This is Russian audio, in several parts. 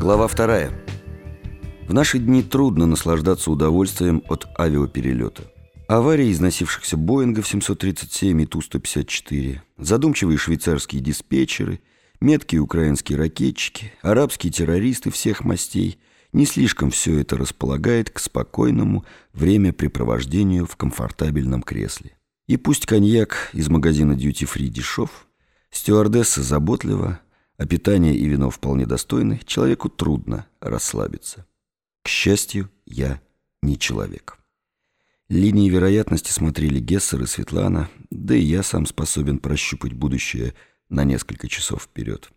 Глава вторая. В наши дни трудно наслаждаться удовольствием от авиаперелета. Аварии износившихся Боингов 737 и Ту-154, задумчивые швейцарские диспетчеры, меткие украинские ракетчики, арабские террористы всех мастей – не слишком все это располагает к спокойному времяпрепровождению в комфортабельном кресле. И пусть коньяк из магазина Duty Free дешев, стюардесса заботлива, а питание и вино вполне достойны, человеку трудно расслабиться. К счастью, я не человек. Линии вероятности смотрели Гессер и Светлана, да и я сам способен прощупать будущее на несколько часов вперед.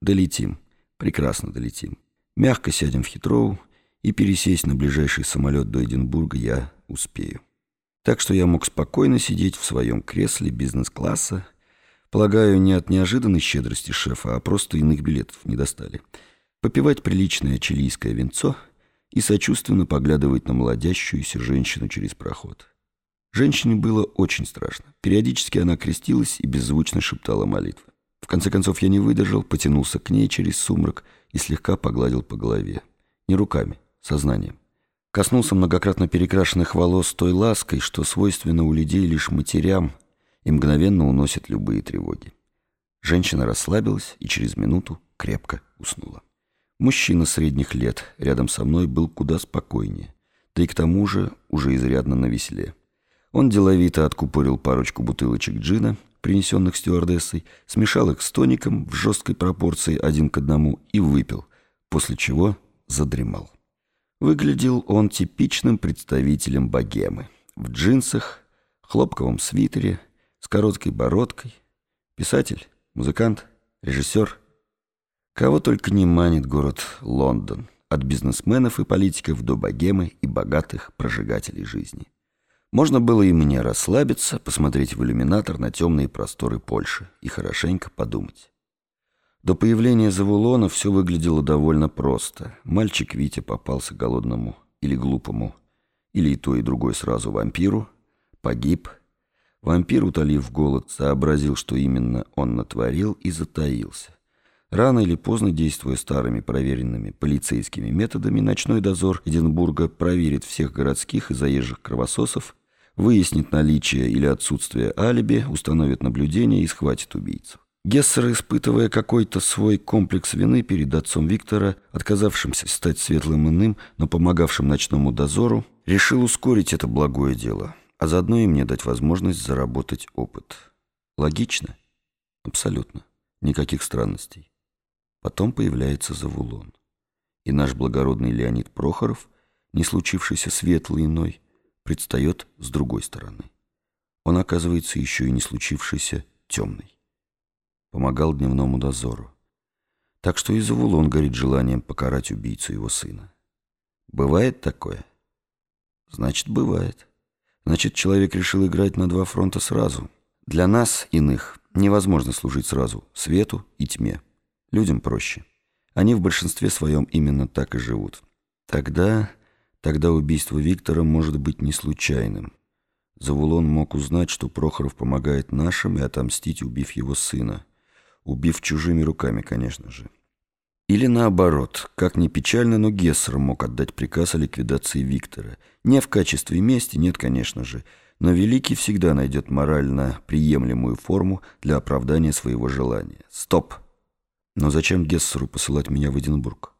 Долетим, прекрасно долетим. Мягко сядем в Хитроу, и пересесть на ближайший самолет до Эдинбурга я успею. Так что я мог спокойно сидеть в своем кресле бизнес-класса, полагаю, не от неожиданной щедрости шефа, а просто иных билетов не достали, попивать приличное чилийское венцо и сочувственно поглядывать на молодящуюся женщину через проход. Женщине было очень страшно. Периодически она крестилась и беззвучно шептала молитвы. В конце концов я не выдержал, потянулся к ней через сумрак и слегка погладил по голове. Не руками, сознанием. Коснулся многократно перекрашенных волос той лаской, что свойственно у людей лишь матерям и мгновенно уносит любые тревоги. Женщина расслабилась и через минуту крепко уснула. Мужчина средних лет рядом со мной был куда спокойнее, да и к тому же уже изрядно навеселе. Он деловито откупорил парочку бутылочек джина — принесенных стюардессой, смешал их с тоником в жесткой пропорции один к одному и выпил, после чего задремал. Выглядел он типичным представителем богемы. В джинсах, хлопковом свитере, короткой бородкой. Писатель, музыкант, режиссер. Кого только не манит город Лондон, от бизнесменов и политиков до богемы и богатых прожигателей жизни. Можно было и мне расслабиться, посмотреть в иллюминатор на темные просторы Польши и хорошенько подумать. До появления Завулона все выглядело довольно просто. Мальчик Витя попался голодному или глупому, или и то, и другое сразу вампиру, погиб. Вампир, утолив голод, сообразил, что именно он натворил, и затаился. Рано или поздно, действуя старыми проверенными полицейскими методами, ночной дозор Эдинбурга проверит всех городских и заезжих кровососов выяснит наличие или отсутствие алиби, установит наблюдение и схватит убийцу. Гессер, испытывая какой-то свой комплекс вины перед отцом Виктора, отказавшимся стать светлым иным, но помогавшим ночному дозору, решил ускорить это благое дело, а заодно и мне дать возможность заработать опыт. Логично? Абсолютно. Никаких странностей. Потом появляется Завулон. И наш благородный Леонид Прохоров, не случившийся светлый иной, предстает с другой стороны. Он оказывается еще и не случившийся темный. Помогал дневному дозору. Так что и Завулон горит желанием покарать убийцу его сына. Бывает такое? Значит, бывает. Значит, человек решил играть на два фронта сразу. Для нас, иных, невозможно служить сразу свету и тьме. Людям проще. Они в большинстве своем именно так и живут. Тогда Тогда убийство Виктора может быть не случайным. Завулон мог узнать, что Прохоров помогает нашим, и отомстить, убив его сына. Убив чужими руками, конечно же. Или наоборот, как ни печально, но Гессер мог отдать приказ о ликвидации Виктора. Не в качестве мести, нет, конечно же, но Великий всегда найдет морально приемлемую форму для оправдания своего желания. Стоп! Но зачем Гессеру посылать меня в Эдинбург?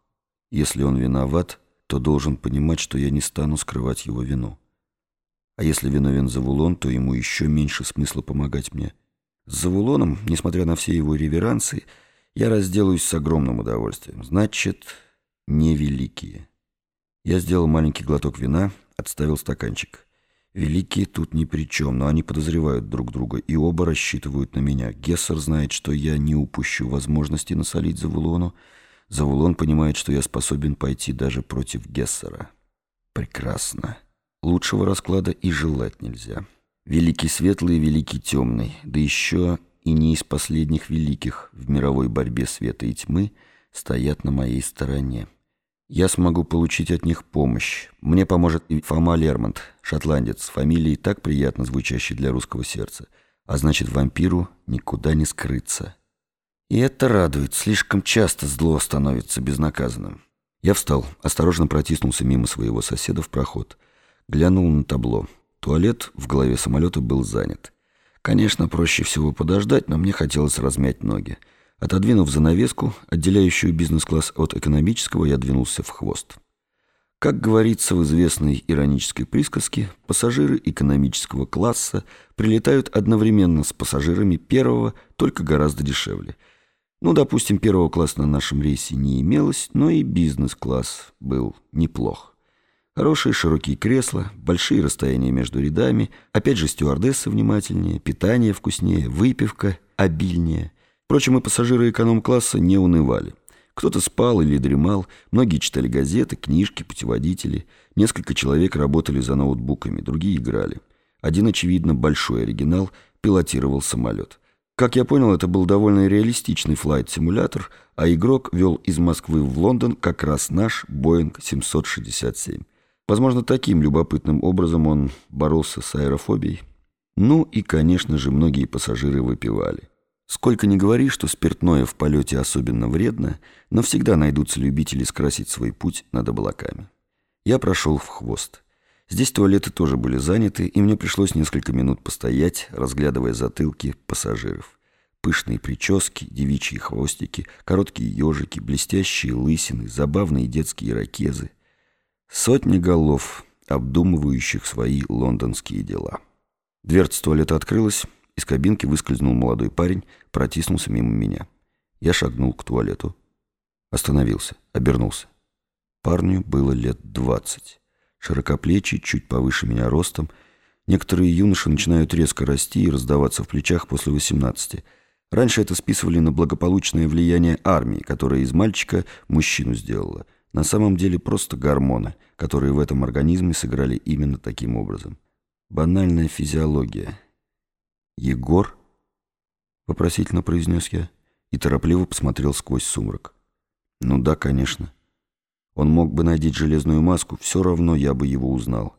Если он виноват, то должен понимать, что я не стану скрывать его вину. А если виновен Завулон, то ему еще меньше смысла помогать мне. С Завулоном, несмотря на все его реверансы, я разделаюсь с огромным удовольствием. Значит, невеликие. Я сделал маленький глоток вина, отставил стаканчик. Великие тут ни при чем, но они подозревают друг друга и оба рассчитывают на меня. Гессер знает, что я не упущу возможности насолить Завулону, Завулон понимает, что я способен пойти даже против Гессера. Прекрасно. Лучшего расклада и желать нельзя. Великий светлый великий темный, да еще и не из последних великих в мировой борьбе света и тьмы, стоят на моей стороне. Я смогу получить от них помощь. Мне поможет и Фома Лермонт, шотландец, фамилией так приятно звучащей для русского сердца. А значит, вампиру никуда не скрыться. И это радует. Слишком часто зло становится безнаказанным. Я встал, осторожно протиснулся мимо своего соседа в проход. Глянул на табло. Туалет в голове самолета был занят. Конечно, проще всего подождать, но мне хотелось размять ноги. Отодвинув занавеску, отделяющую бизнес-класс от экономического, я двинулся в хвост. Как говорится в известной иронической присказке, пассажиры экономического класса прилетают одновременно с пассажирами первого, только гораздо дешевле. Ну, допустим, первого класса на нашем рейсе не имелось, но и бизнес-класс был неплох. Хорошие широкие кресла, большие расстояния между рядами, опять же стюардессы внимательнее, питание вкуснее, выпивка обильнее. Впрочем, и пассажиры эконом-класса не унывали. Кто-то спал или дремал, многие читали газеты, книжки, путеводители. Несколько человек работали за ноутбуками, другие играли. Один, очевидно, большой оригинал, пилотировал самолет. Как я понял, это был довольно реалистичный флайт-симулятор, а игрок вел из Москвы в Лондон как раз наш Boeing 767. Возможно, таким любопытным образом он боролся с аэрофобией. Ну и, конечно же, многие пассажиры выпивали. Сколько ни говори, что спиртное в полете особенно вредно, но всегда найдутся любители скрасить свой путь над облаками. Я прошел в хвост. Здесь туалеты тоже были заняты, и мне пришлось несколько минут постоять, разглядывая затылки пассажиров. Пышные прически, девичьи хвостики, короткие ежики, блестящие лысины, забавные детские ирокезы — Сотни голов, обдумывающих свои лондонские дела. Дверца туалета открылась, из кабинки выскользнул молодой парень, протиснулся мимо меня. Я шагнул к туалету. Остановился, обернулся. Парню было лет двадцать. Широкоплечий, чуть повыше меня ростом. Некоторые юноши начинают резко расти и раздаваться в плечах после восемнадцати. Раньше это списывали на благополучное влияние армии, которая из мальчика мужчину сделала. На самом деле просто гормоны, которые в этом организме сыграли именно таким образом. Банальная физиология. «Егор?» — вопросительно произнес я и торопливо посмотрел сквозь сумрак. «Ну да, конечно. Он мог бы надеть железную маску, все равно я бы его узнал.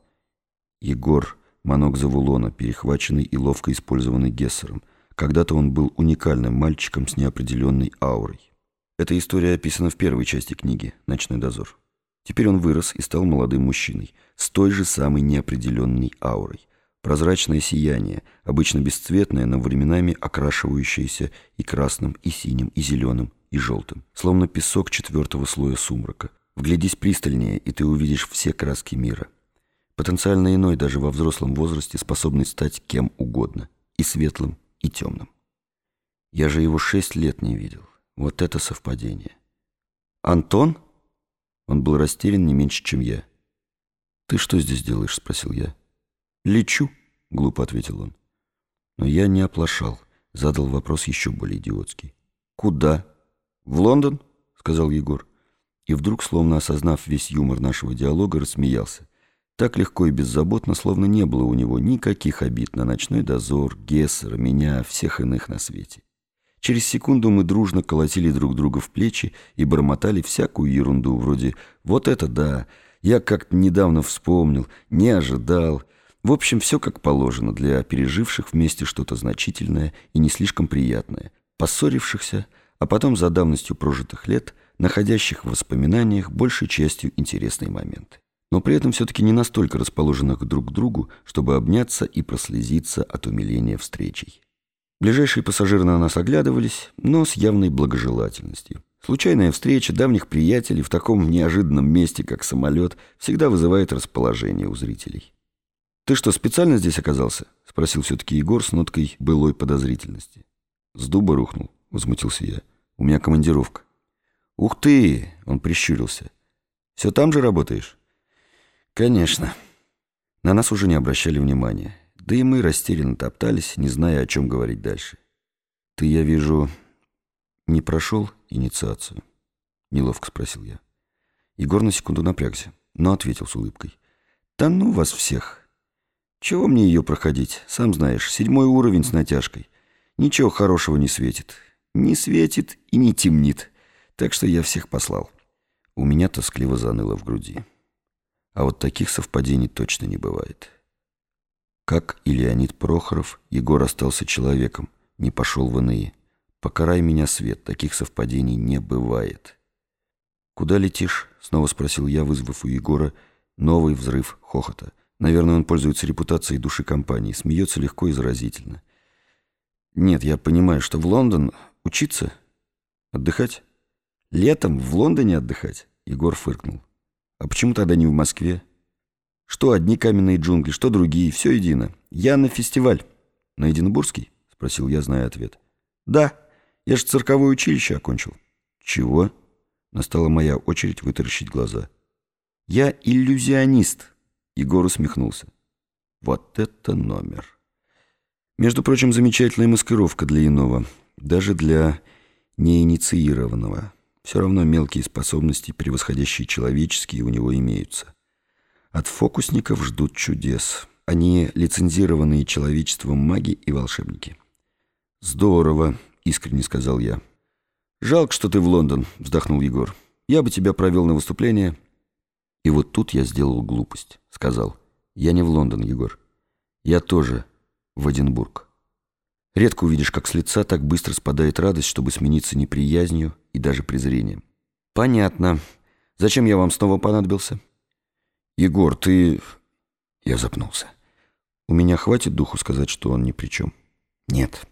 Егор — манок Завулона, перехваченный и ловко использованный Гессером. Когда-то он был уникальным мальчиком с неопределенной аурой. Эта история описана в первой части книги «Ночной дозор». Теперь он вырос и стал молодым мужчиной, с той же самой неопределенной аурой. Прозрачное сияние, обычно бесцветное, но временами окрашивающееся и красным, и синим, и зеленым, и желтым, словно песок четвертого слоя сумрака. Вглядись пристальнее, и ты увидишь все краски мира. Потенциально иной даже во взрослом возрасте, способный стать кем угодно, и светлым, и темным. Я же его шесть лет не видел. Вот это совпадение. «Антон?» Он был растерян не меньше, чем я. «Ты что здесь делаешь?» — спросил я. «Лечу», — глупо ответил он. Но я не оплошал, задал вопрос еще более идиотский. «Куда?» «В Лондон?» — сказал Егор. И вдруг, словно осознав весь юмор нашего диалога, рассмеялся. Так легко и беззаботно, словно не было у него никаких обид на ночной дозор, Гессера, меня, всех иных на свете. Через секунду мы дружно колотили друг друга в плечи и бормотали всякую ерунду, вроде «Вот это да! Я как-то недавно вспомнил, не ожидал». В общем, все как положено для переживших вместе что-то значительное и не слишком приятное, поссорившихся, а потом за давностью прожитых лет, находящих в воспоминаниях большей частью интересные моменты. Но при этом все-таки не настолько расположенных друг к другу, чтобы обняться и прослезиться от умиления встречей. Ближайшие пассажиры на нас оглядывались, но с явной благожелательностью. Случайная встреча давних приятелей в таком неожиданном месте, как самолет, всегда вызывает расположение у зрителей. «Ты что, специально здесь оказался?» — спросил все-таки Егор с ноткой былой подозрительности. «С дуба рухнул», — возмутился я. «У меня командировка». «Ух ты!» — он прищурился. «Все там же работаешь?» «Конечно». На нас уже не обращали внимания. Да и мы растерянно топтались, не зная, о чем говорить дальше. «Ты, я вижу, не прошел инициацию?» Неловко спросил я. Егор на секунду напрягся, но ответил с улыбкой. «Да ну вас всех! Чего мне ее проходить? Сам знаешь, седьмой уровень с натяжкой. Ничего хорошего не светит. Не светит и не темнит. Так что я всех послал». У меня тоскливо заныло в груди. А вот таких совпадений точно не бывает. Как и Леонид Прохоров, Егор остался человеком, не пошел в иные. Покарай меня, Свет, таких совпадений не бывает. «Куда летишь?» — снова спросил я, вызвав у Егора новый взрыв хохота. Наверное, он пользуется репутацией души компании, смеется легко и заразительно. «Нет, я понимаю, что в Лондон учиться? Отдыхать? Летом в Лондоне отдыхать?» Егор фыркнул. «А почему тогда не в Москве?» «Что одни каменные джунгли, что другие, все едино. Я на фестиваль». «На Единбургский?» — спросил я, зная ответ. «Да, я же цирковое училище окончил». «Чего?» Настала моя очередь вытаращить глаза. «Я иллюзионист», — Егор усмехнулся. «Вот это номер!» Между прочим, замечательная маскировка для иного, даже для неинициированного. Все равно мелкие способности, превосходящие человеческие, у него имеются. От фокусников ждут чудес. Они лицензированные человечеством маги и волшебники. «Здорово», — искренне сказал я. «Жалко, что ты в Лондон», — вздохнул Егор. «Я бы тебя провел на выступление». И вот тут я сделал глупость, сказал. «Я не в Лондон, Егор. Я тоже в Эдинбург». Редко увидишь, как с лица так быстро спадает радость, чтобы смениться неприязнью и даже презрением. «Понятно. Зачем я вам снова понадобился?» «Егор, ты...» Я запнулся. «У меня хватит духу сказать, что он ни при чем?» «Нет,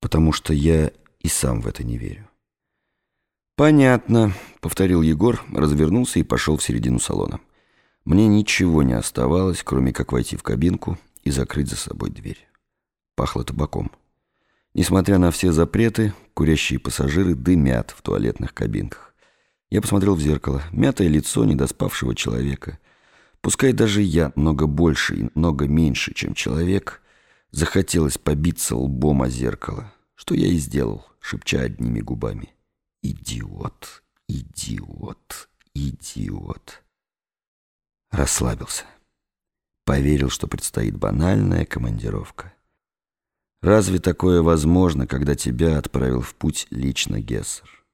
потому что я и сам в это не верю». «Понятно», — повторил Егор, развернулся и пошел в середину салона. Мне ничего не оставалось, кроме как войти в кабинку и закрыть за собой дверь. Пахло табаком. Несмотря на все запреты, курящие пассажиры дымят в туалетных кабинках. Я посмотрел в зеркало. Мятое лицо недоспавшего человека — Пускай даже я много больше и много меньше, чем человек, захотелось побиться лбом о зеркало, что я и сделал, шепча одними губами. «Идиот, идиот, идиот». Расслабился. Поверил, что предстоит банальная командировка. Разве такое возможно, когда тебя отправил в путь лично Гессер?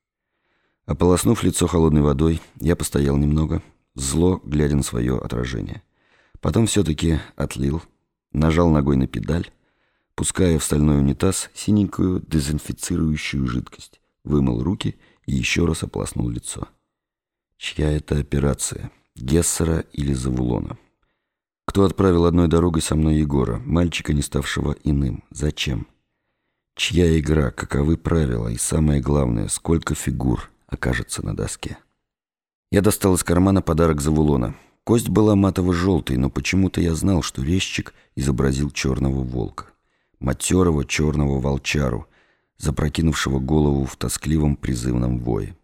Ополоснув лицо холодной водой, я постоял немного — зло, глядя на свое отражение. Потом все-таки отлил, нажал ногой на педаль, пуская в стальной унитаз синенькую дезинфицирующую жидкость, вымыл руки и еще раз ополоснул лицо. Чья это операция? Гессера или Завулона? Кто отправил одной дорогой со мной Егора, мальчика, не ставшего иным? Зачем? Чья игра, каковы правила и, самое главное, сколько фигур окажется на доске? Я достал из кармана подарок Завулона. Кость была матово-желтой, но почему-то я знал, что резчик изобразил черного волка. Матерого черного волчару, запрокинувшего голову в тоскливом призывном вое.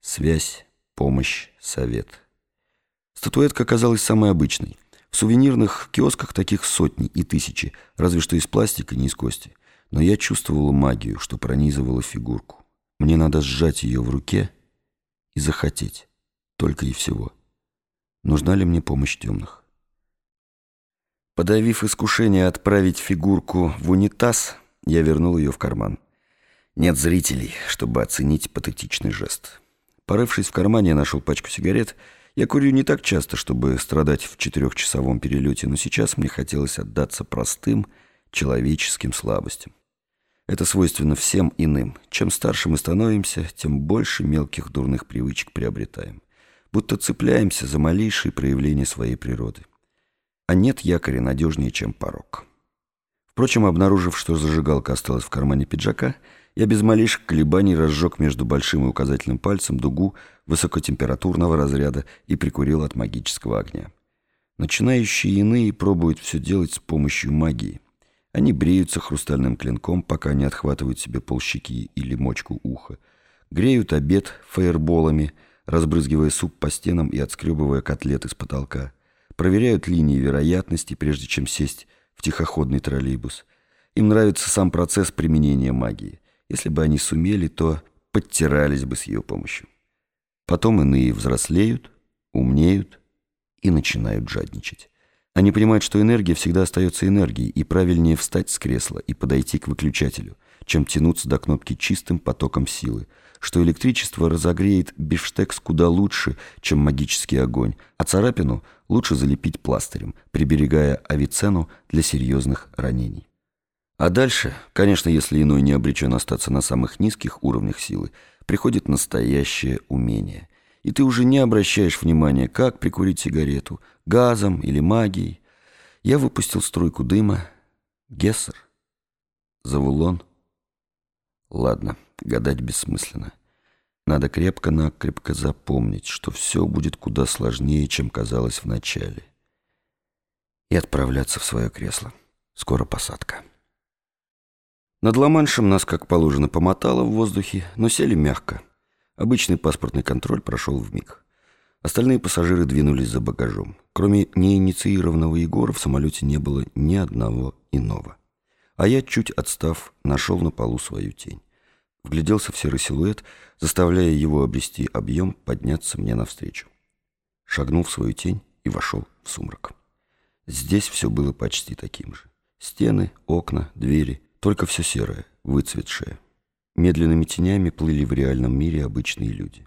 Связь, помощь, совет. Статуэтка оказалась самой обычной. В сувенирных киосках таких сотни и тысячи, разве что из пластика, не из кости. Но я чувствовала магию, что пронизывала фигурку. Мне надо сжать ее в руке и захотеть. Только и всего. Нужна ли мне помощь темных? Подавив искушение отправить фигурку в унитаз, я вернул ее в карман. Нет зрителей, чтобы оценить патетичный жест. Порывшись в кармане, я нашел пачку сигарет. Я курю не так часто, чтобы страдать в четырехчасовом перелете, но сейчас мне хотелось отдаться простым человеческим слабостям. Это свойственно всем иным. Чем старше мы становимся, тем больше мелких дурных привычек приобретаем будто цепляемся за малейшие проявления своей природы. А нет якоря надежнее, чем порог. Впрочем, обнаружив, что зажигалка осталась в кармане пиджака, я без малейших колебаний разжег между большим и указательным пальцем дугу высокотемпературного разряда и прикурил от магического огня. Начинающие иные пробуют все делать с помощью магии. Они бреются хрустальным клинком, пока не отхватывают себе полщеки или мочку уха, греют обед фаерболами – разбрызгивая суп по стенам и отскребывая котлеты с потолка. Проверяют линии вероятности, прежде чем сесть в тихоходный троллейбус. Им нравится сам процесс применения магии. Если бы они сумели, то подтирались бы с ее помощью. Потом иные взрослеют, умнеют и начинают жадничать. Они понимают, что энергия всегда остается энергией, и правильнее встать с кресла и подойти к выключателю, чем тянуться до кнопки чистым потоком силы, что электричество разогреет бифштекс куда лучше, чем магический огонь, а царапину лучше залепить пластырем, приберегая авиценну для серьезных ранений. А дальше, конечно, если иной не обречен остаться на самых низких уровнях силы, приходит настоящее умение. И ты уже не обращаешь внимания, как прикурить сигарету, газом или магией. Я выпустил струйку дыма. Гессер? Завулон? Ладно, гадать бессмысленно. Надо крепко-накрепко запомнить, что все будет куда сложнее, чем казалось вначале. И отправляться в свое кресло. Скоро посадка. Над Ла-Маншем нас, как положено, помотало в воздухе, но сели мягко. Обычный паспортный контроль прошел в миг. Остальные пассажиры двинулись за багажом. Кроме неинициированного Егора в самолете не было ни одного иного. А я, чуть отстав, нашел на полу свою тень. Вгляделся в серый силуэт, заставляя его обрести объем, подняться мне навстречу. Шагнул в свою тень и вошел в сумрак. Здесь все было почти таким же. Стены, окна, двери, только все серое, выцветшее. Медленными тенями плыли в реальном мире обычные люди.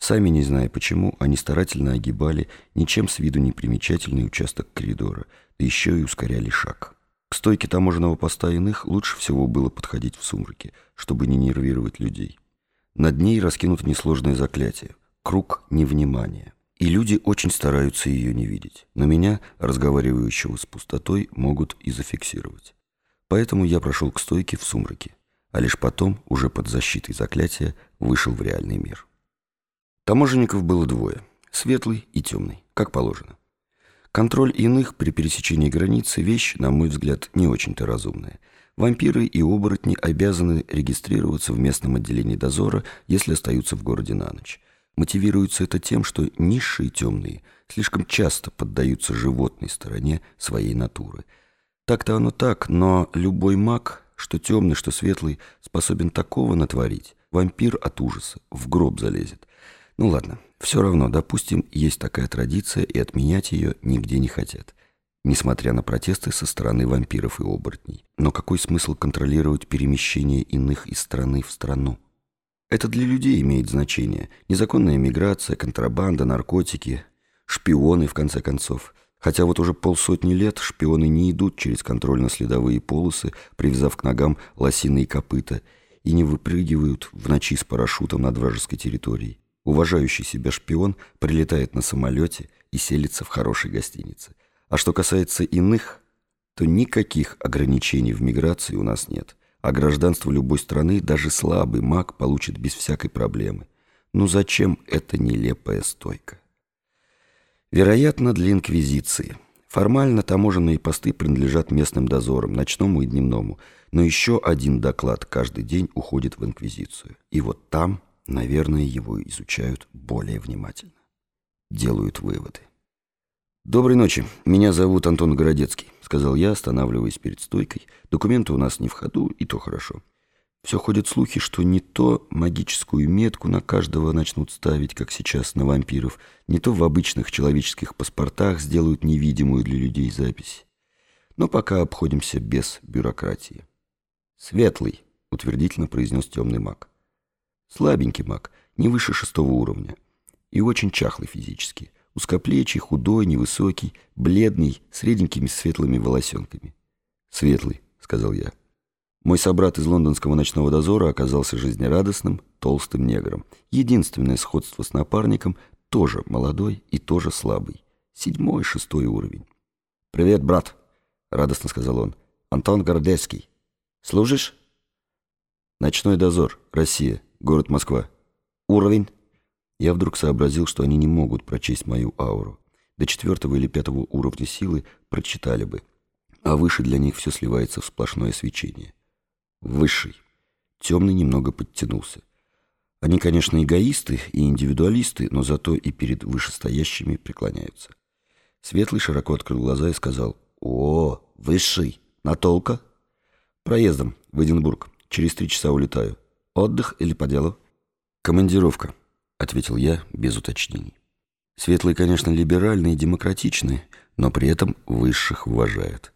Сами не зная почему, они старательно огибали ничем с виду не примечательный участок коридора, да еще и ускоряли шаг. К стойке таможенного поста иных лучше всего было подходить в сумраке, чтобы не нервировать людей. Над ней раскинуто несложное заклятие — круг невнимания. И люди очень стараются ее не видеть, но меня, разговаривающего с пустотой, могут и зафиксировать. Поэтому я прошел к стойке в сумраке, а лишь потом, уже под защитой заклятия, вышел в реальный мир. Таможенников было двое — светлый и темный, как положено. Контроль иных при пересечении границы – вещь, на мой взгляд, не очень-то разумная. Вампиры и оборотни обязаны регистрироваться в местном отделении дозора, если остаются в городе на ночь. Мотивируется это тем, что низшие темные слишком часто поддаются животной стороне своей натуры. Так-то оно так, но любой маг, что темный, что светлый, способен такого натворить. Вампир от ужаса в гроб залезет. Ну ладно, все равно, допустим, есть такая традиция, и отменять ее нигде не хотят. Несмотря на протесты со стороны вампиров и оборотней. Но какой смысл контролировать перемещение иных из страны в страну? Это для людей имеет значение. Незаконная миграция, контрабанда, наркотики, шпионы, в конце концов. Хотя вот уже полсотни лет шпионы не идут через контрольно-следовые полосы, привязав к ногам лосиные копыта, и не выпрыгивают в ночи с парашютом над вражеской территорией. Уважающий себя шпион прилетает на самолете и селится в хорошей гостинице. А что касается иных, то никаких ограничений в миграции у нас нет. А гражданство любой страны даже слабый маг получит без всякой проблемы. Ну зачем эта нелепая стойка? Вероятно, для инквизиции. Формально таможенные посты принадлежат местным дозорам, ночному и дневному, но еще один доклад каждый день уходит в инквизицию. И вот там Наверное, его изучают более внимательно. Делают выводы. «Доброй ночи. Меня зовут Антон Городецкий», — сказал я, останавливаясь перед стойкой. «Документы у нас не в ходу, и то хорошо. Все ходят слухи, что не то магическую метку на каждого начнут ставить, как сейчас на вампиров, не то в обычных человеческих паспортах сделают невидимую для людей запись. Но пока обходимся без бюрократии». «Светлый», — утвердительно произнес темный маг. Слабенький маг, не выше шестого уровня. И очень чахлый физически. Узкоплечий, худой, невысокий, бледный, с реденькими светлыми волосенками. «Светлый», — сказал я. Мой собрат из лондонского ночного дозора оказался жизнерадостным, толстым негром. Единственное сходство с напарником — тоже молодой и тоже слабый. Седьмой, шестой уровень. «Привет, брат», — радостно сказал он. «Антон Гордецкий. Служишь?» «Ночной дозор. Россия. Город Москва. Уровень. Я вдруг сообразил, что они не могут прочесть мою ауру. До четвертого или пятого уровня силы прочитали бы, а выше для них все сливается в сплошное свечение. Высший. Темный немного подтянулся. Они, конечно, эгоисты и индивидуалисты, но зато и перед вышестоящими преклоняются. Светлый широко открыл глаза и сказал, «О, высший! Натолка?» «Проездом, в Эдинбург. Через три часа улетаю. Отдых или по делу? Командировка, ответил я без уточнений. Светлые, конечно, либеральные и демократичные, но при этом высших уважают.